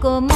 como